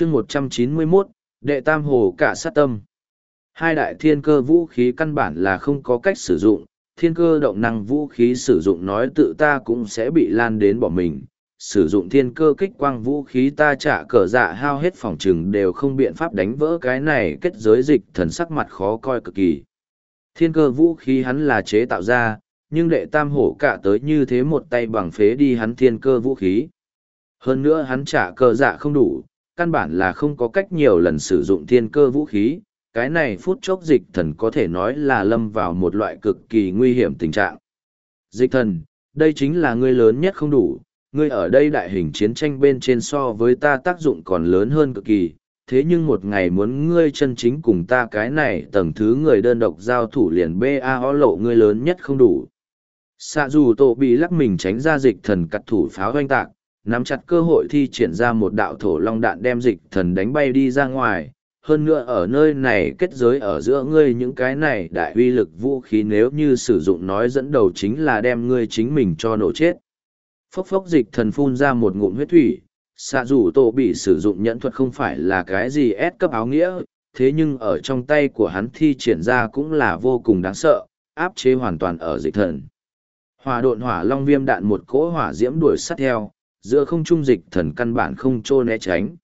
chương một trăm chín mươi 191, đệ tam hồ cả sát tâm. Hai đại thiên cơ vũ khí căn bản là không có cách sử dụng, thiên cơ động năng vũ khí sử dụng nói tự ta cũng sẽ bị lan đến bỏ mình. Sử dụng thiên cơ kích quang vũ khí ta trả cờ dạ hao hết phòng trừng đều không biện pháp đánh vỡ cái này kết giới dịch thần sắc mặt khó coi cực kỳ. Thiên cơ vũ khí hắn là chế tạo ra, nhưng đệ tam hổ cả tới như thế một tay bằng phế đi hắn thiên cơ vũ khí. Hơn nữa hắn trả cờ dạ không đủ, căn bản là không có cách nhiều lần sử dụng thiên cơ vũ khí, cái này phút chốc dịch thần có thể nói là lâm vào một loại cực kỳ nguy hiểm tình trạng. Dịch thần, đây chính là ngươi lớn nhất không đủ, ngươi ở đây đại hình chiến tranh bên trên so với ta tác dụng còn lớn hơn cực kỳ, thế nhưng một ngày muốn ngươi chân chính cùng ta cái này tầng thứ người đơn độc giao thủ liền BAO lộ ngươi lớn nhất không đủ. Xạ dù tổ bị lắc mình tránh ra dịch thần cắt thủ pháo doanh tạc, nắm chặt cơ hội thi triển ra một đạo thổ long đạn đem dịch thần đánh bay đi ra ngoài. Hơn nữa ở nơi này kết giới ở giữa ngươi những cái này đại uy lực vũ khí nếu như sử dụng nói dẫn đầu chính là đem ngươi chính mình cho nổ chết. Phốc phốc dịch thần phun ra một ngụm huyết thủy, xạ dù tổ bị sử dụng nhẫn thuật không phải là cái gì ép cấp áo nghĩa, thế nhưng ở trong tay của hắn thi triển ra cũng là vô cùng đáng sợ, áp chế hoàn toàn ở dịch thần. Hỏa độn hỏa long viêm đạn một cỗ hỏa diễm đuổi sát theo, giữa không trung dịch thần căn bản không trô né tránh.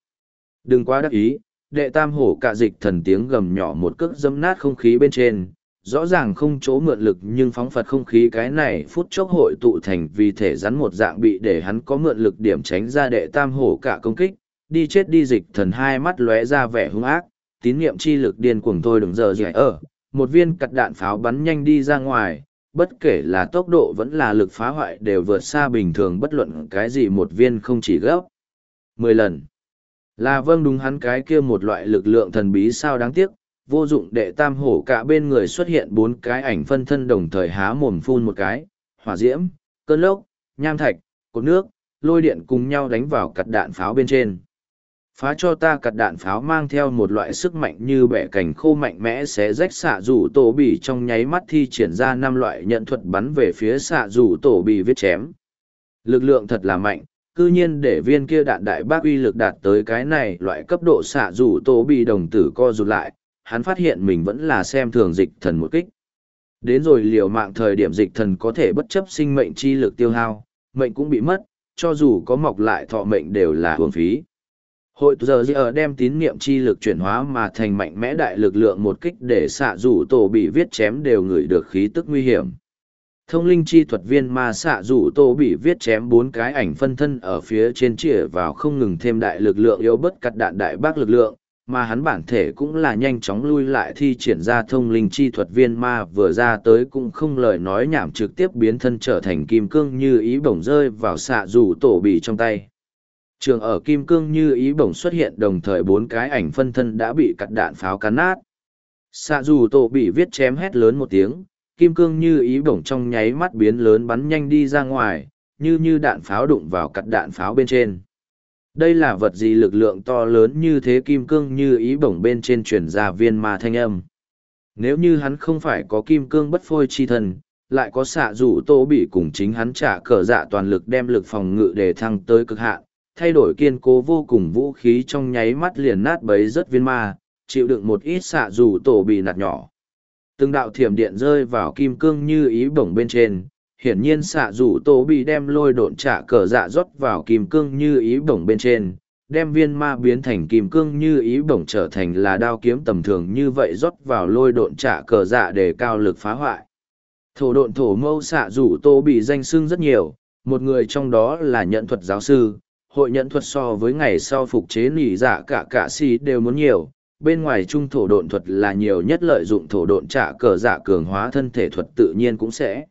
Đừng quá đắc ý, đệ tam hổ cả dịch thần tiếng gầm nhỏ một cước dâm nát không khí bên trên, rõ ràng không chỗ mượn lực nhưng phóng phật không khí cái này phút chốc hội tụ thành vì thể rắn một dạng bị để hắn có mượn lực điểm tránh ra đệ tam hổ cả công kích, đi chết đi dịch thần hai mắt lóe ra vẻ hung ác, tín niệm chi lực điên cuồng thôi đừng giờ dẻ ở, một viên cặt đạn pháo bắn nhanh đi ra ngoài, bất kể là tốc độ vẫn là lực phá hoại đều vượt xa bình thường bất luận cái gì một viên không chỉ gấp. mười lần. Là vâng đúng hắn cái kia một loại lực lượng thần bí sao đáng tiếc, vô dụng đệ tam hổ cả bên người xuất hiện bốn cái ảnh phân thân đồng thời há mồm phun một cái, hỏa diễm, cơn lốc, nham thạch, cột nước, lôi điện cùng nhau đánh vào cặt đạn pháo bên trên phá cho ta cặt đạn pháo mang theo một loại sức mạnh như bẻ cành khô mạnh mẽ sẽ rách xạ rủ tổ bỉ trong nháy mắt thi triển ra năm loại nhận thuật bắn về phía xạ rủ tổ bỉ viết chém. Lực lượng thật là mạnh, cư nhiên để viên kia đạn đại bác uy lực đạt tới cái này, loại cấp độ xạ rủ tổ bỉ đồng tử co rụt lại, hắn phát hiện mình vẫn là xem thường dịch thần một kích. Đến rồi liều mạng thời điểm dịch thần có thể bất chấp sinh mệnh chi lực tiêu hao, mệnh cũng bị mất, cho dù có mọc lại thọ mệnh đều là hưởng phí hội giờ giờ đem tín niệm chi lực chuyển hóa mà thành mạnh mẽ đại lực lượng một kích để xạ rủ tổ bị viết chém đều ngửi được khí tức nguy hiểm. Thông linh chi thuật viên mà xạ rủ tổ bị viết chém bốn cái ảnh phân thân ở phía trên chĩa vào không ngừng thêm đại lực lượng yếu bất cắt đạn đại bác lực lượng, mà hắn bản thể cũng là nhanh chóng lui lại thi triển ra thông linh chi thuật viên ma vừa ra tới cũng không lời nói nhảm trực tiếp biến thân trở thành kim cương như ý bổng rơi vào xạ rủ tổ bị trong tay. Trường ở kim cương như ý bổng xuất hiện đồng thời bốn cái ảnh phân thân đã bị cắt đạn pháo cắn nát. Xạ dù tổ bị viết chém hét lớn một tiếng, kim cương như ý bổng trong nháy mắt biến lớn bắn nhanh đi ra ngoài, như như đạn pháo đụng vào cắt đạn pháo bên trên. Đây là vật gì lực lượng to lớn như thế kim cương như ý bổng bên trên chuyển ra viên ma thanh âm. Nếu như hắn không phải có kim cương bất phôi chi thần, lại có xạ rủ tô bị cùng chính hắn trả cờ dạ toàn lực đem lực phòng ngự để thăng tới cực hạn, thay đổi kiên cố vô cùng vũ khí trong nháy mắt liền nát bấy rất viên ma, chịu đựng một ít xạ dù tổ bị nạt nhỏ. Từng đạo thiểm điện rơi vào kim cương như ý bổng bên trên, hiển nhiên xạ dù tổ bị đem lôi độn trả cờ dạ rót vào kim cương như ý bổng bên trên, đem viên ma biến thành kim cương như ý bổng trở thành là đao kiếm tầm thường như vậy rót vào lôi độn trả cờ dạ để cao lực phá hoại. Thổ độn thổ mâu xạ dù tô bị danh sưng rất nhiều, một người trong đó là nhận thuật giáo sư, hội nhận thuật so với ngày sau phục chế nỉ dạ cả cả xì đều muốn nhiều, bên ngoài trung thổ độn thuật là nhiều nhất lợi dụng thổ độn trả cờ dạ cường hóa thân thể thuật tự nhiên cũng sẽ.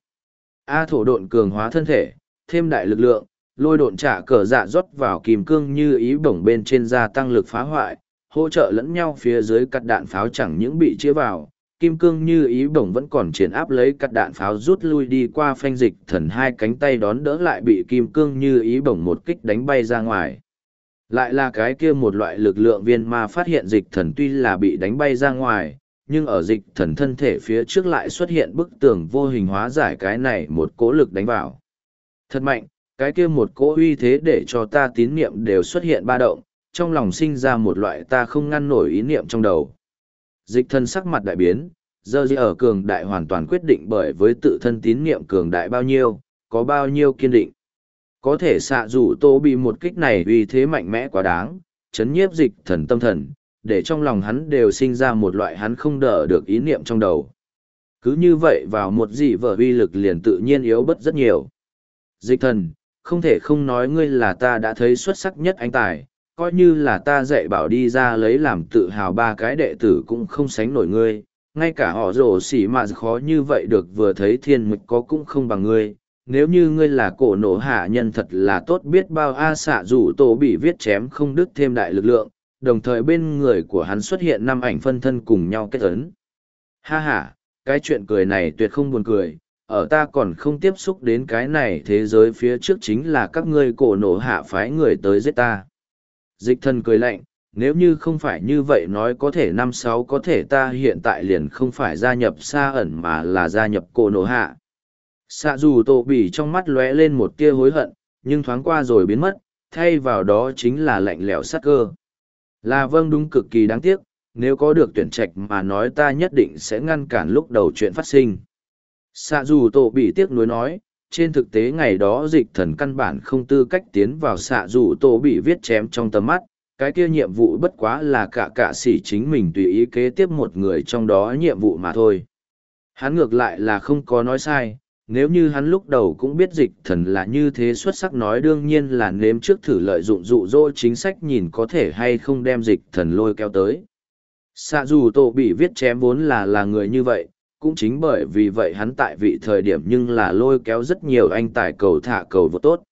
A thổ độn cường hóa thân thể, thêm đại lực lượng, lôi độn trả cờ dạ rót vào kìm cương như ý bổng bên trên gia tăng lực phá hoại, hỗ trợ lẫn nhau phía dưới cắt đạn pháo chẳng những bị chĩa vào kim cương như ý bổng vẫn còn triển áp lấy cắt đạn pháo rút lui đi qua phanh dịch, thần hai cánh tay đón đỡ lại bị kim cương như ý bổng một kích đánh bay ra ngoài lại là cái kia một loại lực lượng viên ma phát hiện dịch thần tuy là bị đánh bay ra ngoài, nhưng ở dịch thần thân thể phía trước lại xuất hiện bức tường vô hình hóa giải cái này một cố lực đánh vào thật mạnh, cái kia một cỗ uy thế để cho ta tín niệm đều xuất hiện ba động, trong lòng sinh ra một loại ta không ngăn nổi ý niệm trong đầu. Dịch thân sắc mặt đại biến, giờ gì ở cường đại hoàn toàn quyết định bởi với tự thân tín niệm cường đại bao nhiêu, có bao nhiêu kiên định. Có thể xạ rủ tô bị một kích này vì thế mạnh mẽ quá đáng, chấn nhiếp dịch thần tâm thần, để trong lòng hắn đều sinh ra một loại hắn không đỡ được ý niệm trong đầu. Cứ như vậy vào một dị vở uy lực liền tự nhiên yếu bất rất nhiều. Dịch thần, không thể không nói ngươi là ta đã thấy xuất sắc nhất anh tài, coi như là ta dạy bảo đi ra lấy làm tự hào ba cái đệ tử cũng không sánh nổi ngươi, ngay cả họ rổ xỉ mà khó như vậy được vừa thấy thiên mịch có cũng không bằng ngươi. Nếu như ngươi là cổ nổ hạ nhân thật là tốt biết bao a xạ dù tổ bị viết chém không đứt thêm đại lực lượng, đồng thời bên người của hắn xuất hiện năm ảnh phân thân cùng nhau kết ấn. Ha ha, cái chuyện cười này tuyệt không buồn cười, ở ta còn không tiếp xúc đến cái này thế giới phía trước chính là các ngươi cổ nổ hạ phái người tới giết ta. Dịch thần cười lạnh, nếu như không phải như vậy nói có thể năm sáu có thể ta hiện tại liền không phải gia nhập xa ẩn mà là gia nhập cổ nổ hạ. Xạ dù tổ bỉ trong mắt lóe lên một tia hối hận, nhưng thoáng qua rồi biến mất, thay vào đó chính là lạnh lẽo sát cơ. Là vâng đúng cực kỳ đáng tiếc, nếu có được tuyển trạch mà nói ta nhất định sẽ ngăn cản lúc đầu chuyện phát sinh. Xạ dù tổ bị tiếc nuối nói, trên thực tế ngày đó dịch thần căn bản không tư cách tiến vào xạ dù tổ bị viết chém trong tầm mắt, cái kia nhiệm vụ bất quá là cả cạ s ỉ chính mình tùy ý kế tiếp một người trong đó nhiệm vụ mà thôi. Hắn ngược lại là không có nói sai, nếu như hắn lúc đầu cũng biết dịch thần là như thế xuất sắc nói đương nhiên là nếm trước thử lợi dụng dụ dỗ chính sách nhìn có thể hay không đem dịch thần lôi kéo tới. Xạ dù tổ bị viết chém vốn là là người như vậy, cũng chính bởi vì vậy hắn tại vị thời điểm nhưng là lôi kéo rất nhiều anh tài cầu thả cầu vô tốt.